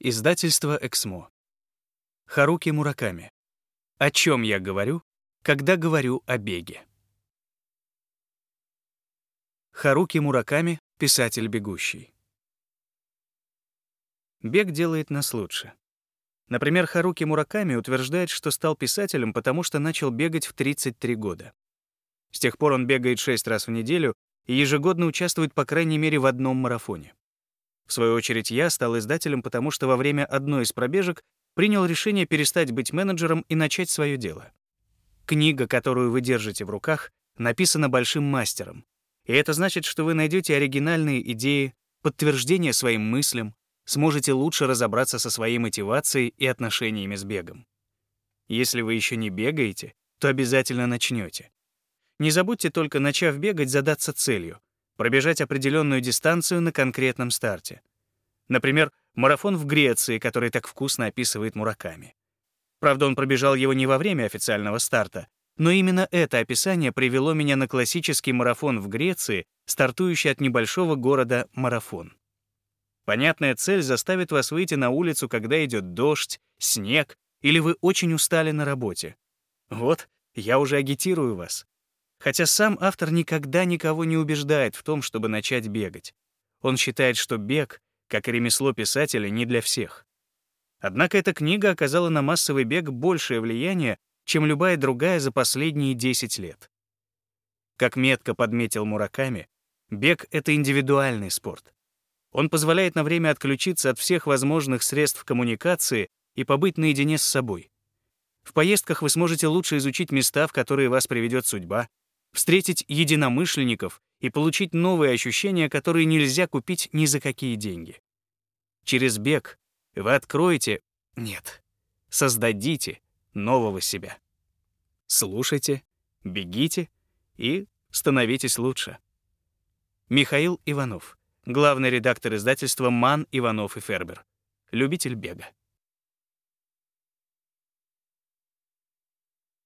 Издательство «Эксмо». Харуки Мураками. О чем я говорю, когда говорю о беге? Харуки Мураками, писатель бегущий. Бег делает нас лучше. Например, Харуки Мураками утверждает, что стал писателем, потому что начал бегать в 33 года. С тех пор он бегает 6 раз в неделю и ежегодно участвует по крайней мере в одном марафоне. В свою очередь, я стал издателем, потому что во время одной из пробежек принял решение перестать быть менеджером и начать свое дело. Книга, которую вы держите в руках, написана большим мастером. И это значит, что вы найдете оригинальные идеи, подтверждение своим мыслям, сможете лучше разобраться со своей мотивацией и отношениями с бегом. Если вы еще не бегаете, то обязательно начнете. Не забудьте только, начав бегать, задаться целью пробежать определенную дистанцию на конкретном старте. Например, марафон в Греции, который так вкусно описывает Мураками. Правда, он пробежал его не во время официального старта, но именно это описание привело меня на классический марафон в Греции, стартующий от небольшого города Марафон. Понятная цель заставит вас выйти на улицу, когда идет дождь, снег или вы очень устали на работе. Вот, я уже агитирую вас. Хотя сам автор никогда никого не убеждает в том, чтобы начать бегать. Он считает, что бег, как и ремесло писателя, не для всех. Однако эта книга оказала на массовый бег большее влияние, чем любая другая за последние 10 лет. Как метко подметил Мураками, бег — это индивидуальный спорт. Он позволяет на время отключиться от всех возможных средств коммуникации и побыть наедине с собой. В поездках вы сможете лучше изучить места, в которые вас приведет судьба, встретить единомышленников и получить новые ощущения, которые нельзя купить ни за какие деньги. Через бег вы откроете, нет, создадите нового себя. Слушайте, бегите и становитесь лучше. Михаил Иванов, главный редактор издательства «Ман, Иванов и Фербер», любитель бега.